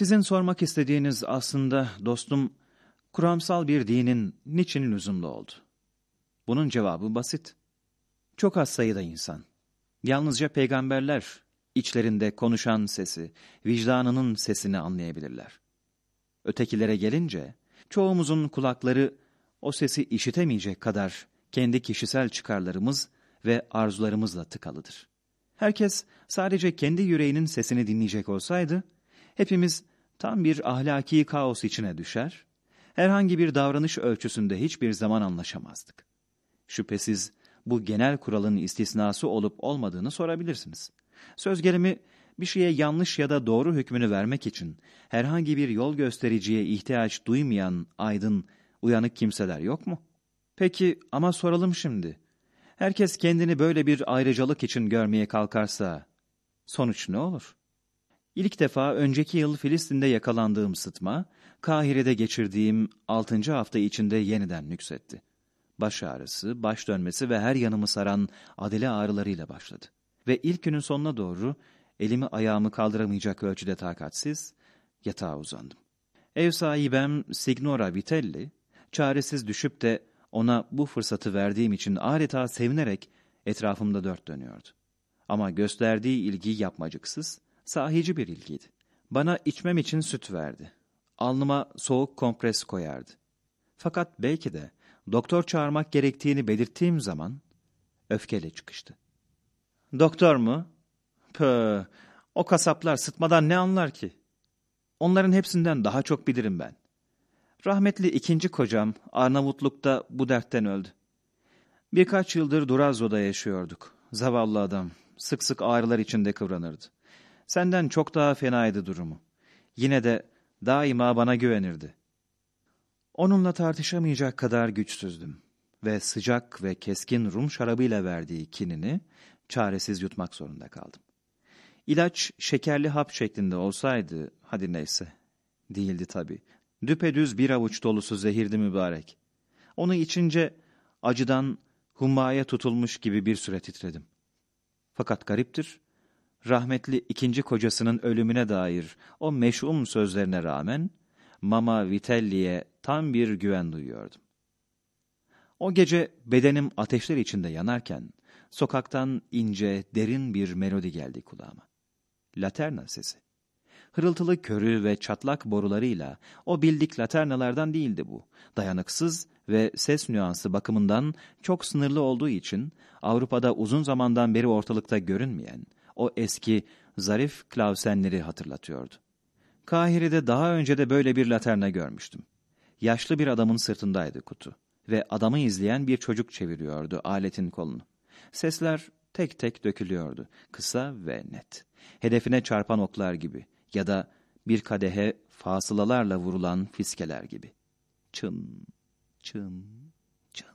Sizin sormak istediğiniz aslında dostum, kuramsal bir dinin niçin lüzumlu oldu? Bunun cevabı basit. Çok az sayıda insan, yalnızca peygamberler içlerinde konuşan sesi, vicdanının sesini anlayabilirler. Ötekilere gelince, çoğumuzun kulakları o sesi işitemeyecek kadar kendi kişisel çıkarlarımız ve arzularımızla tıkalıdır. Herkes sadece kendi yüreğinin sesini dinleyecek olsaydı, hepimiz tam bir ahlaki kaos içine düşer, herhangi bir davranış ölçüsünde hiçbir zaman anlaşamazdık. Şüphesiz bu genel kuralın istisnası olup olmadığını sorabilirsiniz. Söz gelimi bir şeye yanlış ya da doğru hükmünü vermek için herhangi bir yol göstericiye ihtiyaç duymayan aydın, uyanık kimseler yok mu? Peki ama soralım şimdi. Herkes kendini böyle bir ayrıcalık için görmeye kalkarsa sonuç ne olur? İlk defa önceki yıl Filistin'de yakalandığım sıtma, Kahire'de geçirdiğim altıncı hafta içinde yeniden nüksetti. Baş ağrısı, baş dönmesi ve her yanımı saran adile ağrılarıyla başladı. Ve ilk günün sonuna doğru elimi ayağımı kaldıramayacak ölçüde takatsiz yatağa uzandım. Ev sahibem Signora Vitelli, çaresiz düşüp de ona bu fırsatı verdiğim için adeta sevinerek etrafımda dört dönüyordu. Ama gösterdiği ilgi yapmacıksız, sahici bir ilgiydi. Bana içmem için süt verdi. Alnıma soğuk kompres koyardı. Fakat belki de doktor çağırmak gerektiğini belirttiğim zaman öfkeyle çıkıştı. Doktor mu? Pö, o kasaplar sıtmadan ne anlar ki? Onların hepsinden daha çok bilirim ben. Rahmetli ikinci kocam Arnavutluk'ta bu dertten öldü. Birkaç yıldır Durazzo'da yaşıyorduk. Zavallı adam, sık sık ağrılar içinde kıvranırdı. Senden çok daha fenaydı durumu. Yine de daima bana güvenirdi. Onunla tartışamayacak kadar güçsüzdüm ve sıcak ve keskin Rum şarabıyla verdiği kinini çaresiz yutmak zorunda kaldım. İlaç şekerli hap şeklinde olsaydı, hadi neyse, değildi tabii. Düpedüz bir avuç dolusu zehirdi mübarek. Onu içince acıdan hummaya tutulmuş gibi bir süre titredim. Fakat gariptir, rahmetli ikinci kocasının ölümüne dair o meşhum sözlerine rağmen Mama Vitelli'ye tam bir güven duyuyordum. O gece bedenim ateşler içinde yanarken sokaktan ince, derin bir melodi geldi kulağıma. Laterna sesi. Hırıltılı körü ve çatlak borularıyla o bildik laternalardan değildi bu. Dayanıksız ve ses nüansı bakımından çok sınırlı olduğu için Avrupa'da uzun zamandan beri ortalıkta görünmeyen o eski zarif klavsenleri hatırlatıyordu. Kahire'de daha önce de böyle bir laterna görmüştüm. Yaşlı bir adamın sırtındaydı kutu ve adamı izleyen bir çocuk çeviriyordu aletin kolunu. Sesler tek tek dökülüyordu, kısa ve net. Hedefine çarpan oklar gibi ya da bir kadehe fasılalarla vurulan fiskeler gibi. Çın, çın, çın.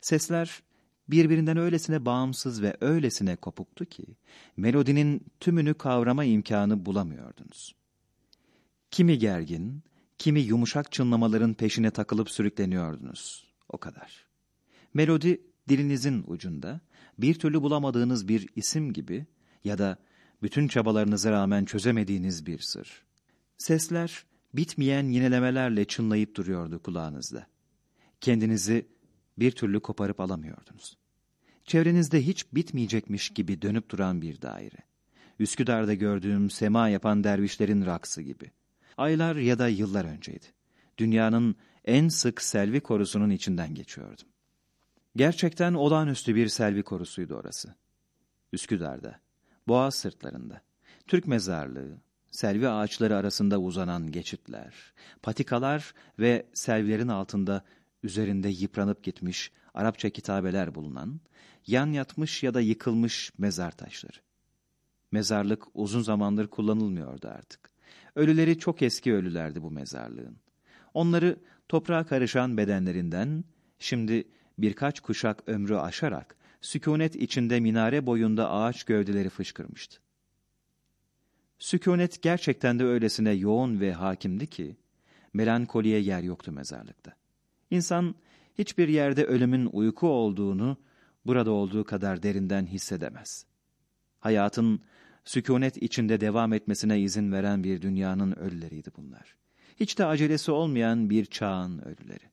Sesler birbirinden öylesine bağımsız ve öylesine kopuktu ki, melodinin tümünü kavrama imkanı bulamıyordunuz. Kimi gergin, kimi yumuşak çınlamaların peşine takılıp sürükleniyordunuz. O kadar. Melodi dilinizin ucunda, bir türlü bulamadığınız bir isim gibi ya da bütün çabalarınıza rağmen çözemediğiniz bir sır. Sesler bitmeyen yinelemelerle çınlayıp duruyordu kulağınızda. Kendinizi bir türlü koparıp alamıyordunuz. Çevrenizde hiç bitmeyecekmiş gibi dönüp duran bir daire. Üsküdar'da gördüğüm sema yapan dervişlerin raksı gibi. Aylar ya da yıllar önceydi. Dünyanın en sık selvi korusunun içinden geçiyordum. Gerçekten olağanüstü bir selvi korusuydu orası. Üsküdar'da, boğaz sırtlarında, Türk mezarlığı, selvi ağaçları arasında uzanan geçitler, patikalar ve selvilerin altında üzerinde yıpranıp gitmiş Arapça kitabeler bulunan, yan yatmış ya da yıkılmış mezar taşları. Mezarlık uzun zamandır kullanılmıyordu artık. Ölüleri çok eski ölülerdi bu mezarlığın. Onları toprağa karışan bedenlerinden, şimdi birkaç kuşak ömrü aşarak, sükunet içinde minare boyunda ağaç gövdeleri fışkırmıştı. Sükunet gerçekten de öylesine yoğun ve hakimdi ki, melankoliye yer yoktu mezarlıkta. İnsan hiçbir yerde ölümün uyku olduğunu burada olduğu kadar derinden hissedemez. Hayatın sükunet içinde devam etmesine izin veren bir dünyanın ölüleriydi bunlar. Hiç de acelesi olmayan bir çağın ölüleri.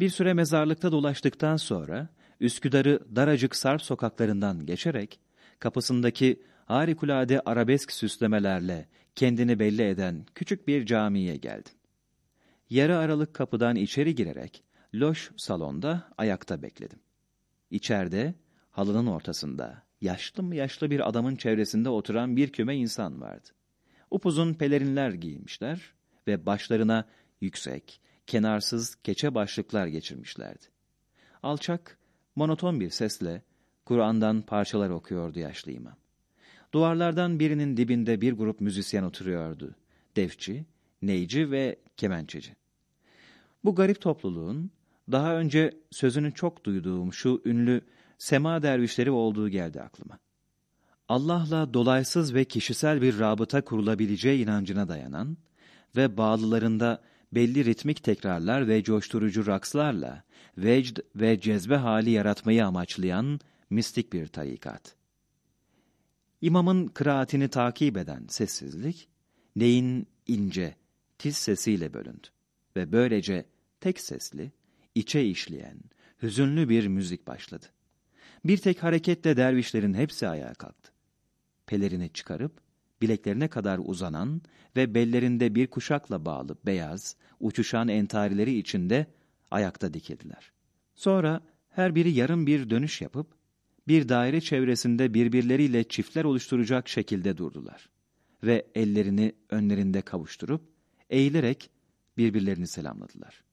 Bir süre mezarlıkta dolaştıktan sonra Üsküdar'ı daracık sarp sokaklarından geçerek kapısındaki harikulade arabesk süslemelerle kendini belli eden küçük bir camiye geldim. Yarı aralık kapıdan içeri girerek loş salonda ayakta bekledim. İçeride halının ortasında yaşlı mı yaşlı bir adamın çevresinde oturan bir küme insan vardı. Upuzun pelerinler giymişler ve başlarına yüksek, kenarsız keçe başlıklar geçirmişlerdi. Alçak, monoton bir sesle Kur'an'dan parçalar okuyordu yaşlı imam. Duvarlardan birinin dibinde bir grup müzisyen oturuyordu. Defçi, neyci ve kemençeci. Bu garip topluluğun daha önce sözünü çok duyduğum şu ünlü sema dervişleri olduğu geldi aklıma. Allah'la dolaysız ve kişisel bir rabıta kurulabileceği inancına dayanan ve bağlılarında belli ritmik tekrarlar ve coşturucu rakslarla vecd ve cezbe hali yaratmayı amaçlayan mistik bir tarikat. İmamın kıraatini takip eden sessizlik, neyin ince, tiz sesiyle bölündü ve böylece tek sesli, içe işleyen, hüzünlü bir müzik başladı. Bir tek hareketle dervişlerin hepsi ayağa kalktı. Pelerini çıkarıp, bileklerine kadar uzanan ve bellerinde bir kuşakla bağlı beyaz, uçuşan entarileri içinde ayakta dikildiler. Sonra her biri yarım bir dönüş yapıp, bir daire çevresinde birbirleriyle çiftler oluşturacak şekilde durdular. Ve ellerini önlerinde kavuşturup, eğilerek birbirlerini selamladılar.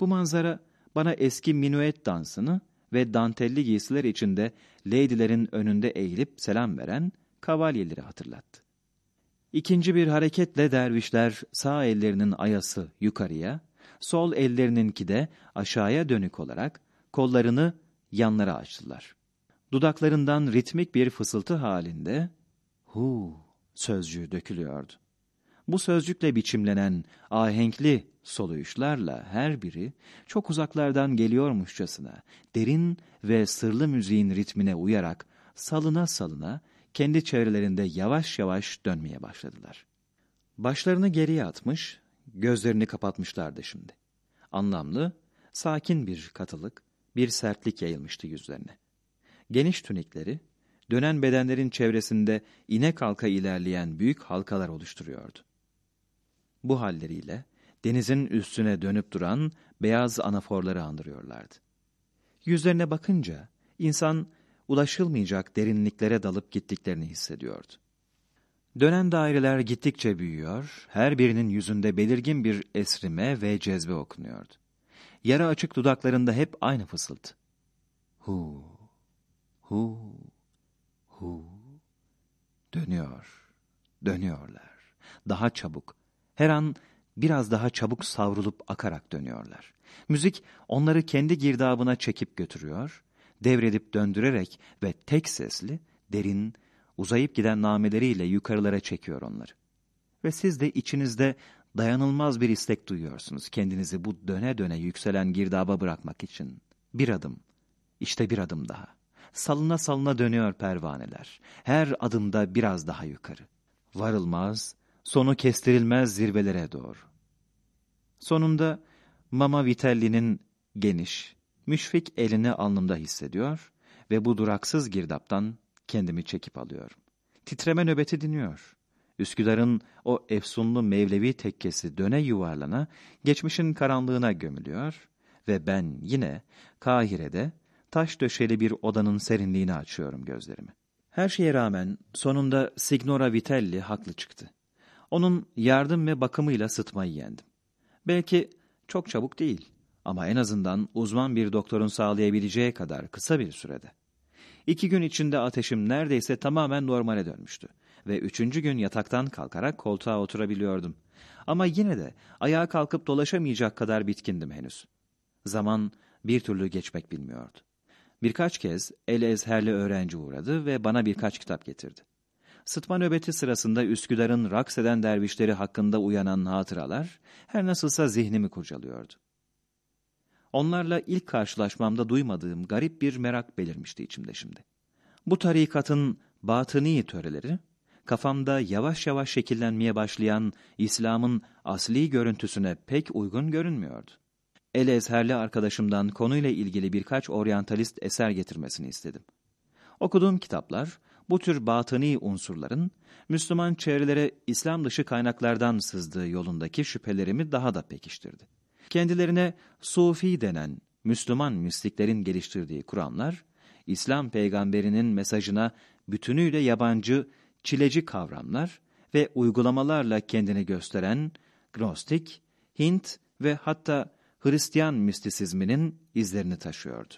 Bu manzara bana eski minuet dansını ve dantelli giysiler içinde leydilerin önünde eğilip selam veren kavalyeleri hatırlattı. İkinci bir hareketle dervişler sağ ellerinin ayası yukarıya, sol ellerininki de aşağıya dönük olarak kollarını yanlara açtılar. Dudaklarından ritmik bir fısıltı halinde hu sözcüğü dökülüyordu. Bu sözcükle biçimlenen ahenkli soluyuşlarla her biri çok uzaklardan geliyormuşçasına derin ve sırlı müziğin ritmine uyarak salına salına kendi çevrelerinde yavaş yavaş dönmeye başladılar. Başlarını geriye atmış, gözlerini kapatmışlardı şimdi. Anlamlı, sakin bir katılık, bir sertlik yayılmıştı yüzlerine. Geniş tünikleri, dönen bedenlerin çevresinde ine kalka ilerleyen büyük halkalar oluşturuyordu. Bu halleriyle denizin üstüne dönüp duran beyaz anaforları andırıyorlardı. Yüzlerine bakınca insan ulaşılmayacak derinliklere dalıp gittiklerini hissediyordu. Dönen daireler gittikçe büyüyor, her birinin yüzünde belirgin bir esrime ve cezbe okunuyordu. Yara açık dudaklarında hep aynı fısıltı. Hu, hu, hu. Dönüyor, dönüyorlar. Daha çabuk, her an biraz daha çabuk savrulup akarak dönüyorlar. Müzik onları kendi girdabına çekip götürüyor, devredip döndürerek ve tek sesli, derin, uzayıp giden nameleriyle yukarılara çekiyor onları. Ve siz de içinizde dayanılmaz bir istek duyuyorsunuz kendinizi bu döne döne yükselen girdaba bırakmak için. Bir adım, işte bir adım daha. Salına salına dönüyor pervaneler. Her adımda biraz daha yukarı. Varılmaz, sonu kestirilmez zirvelere doğru. Sonunda Mama Vitelli'nin geniş, müşfik elini alnımda hissediyor ve bu duraksız girdaptan kendimi çekip alıyorum. Titreme nöbeti dinliyor. Üsküdar'ın o efsunlu Mevlevi tekkesi döne yuvarlana, geçmişin karanlığına gömülüyor ve ben yine Kahire'de taş döşeli bir odanın serinliğini açıyorum gözlerimi. Her şeye rağmen sonunda Signora Vitelli haklı çıktı. Onun yardım ve bakımıyla sıtmayı yendim. Belki çok çabuk değil ama en azından uzman bir doktorun sağlayabileceği kadar kısa bir sürede. İki gün içinde ateşim neredeyse tamamen normale dönmüştü ve üçüncü gün yataktan kalkarak koltuğa oturabiliyordum. Ama yine de ayağa kalkıp dolaşamayacak kadar bitkindim henüz. Zaman bir türlü geçmek bilmiyordu. Birkaç kez el ezherli öğrenci uğradı ve bana birkaç kitap getirdi. Sıtma nöbeti sırasında Üsküdar'ın raks eden dervişleri hakkında uyanan hatıralar her nasılsa zihnimi kurcalıyordu. Onlarla ilk karşılaşmamda duymadığım garip bir merak belirmişti içimde şimdi. Bu tarikatın batıni töreleri, kafamda yavaş yavaş şekillenmeye başlayan İslam'ın asli görüntüsüne pek uygun görünmüyordu. El ezherli arkadaşımdan konuyla ilgili birkaç oryantalist eser getirmesini istedim. Okuduğum kitaplar, bu tür batıni unsurların, Müslüman çevrelere İslam dışı kaynaklardan sızdığı yolundaki şüphelerimi daha da pekiştirdi. Kendilerine Sufi denen Müslüman mistiklerin geliştirdiği Kur'anlar, İslam peygamberinin mesajına bütünüyle yabancı, çileci kavramlar ve uygulamalarla kendini gösteren Gnostik, Hint ve hatta Hristiyan mistisizminin izlerini taşıyordu.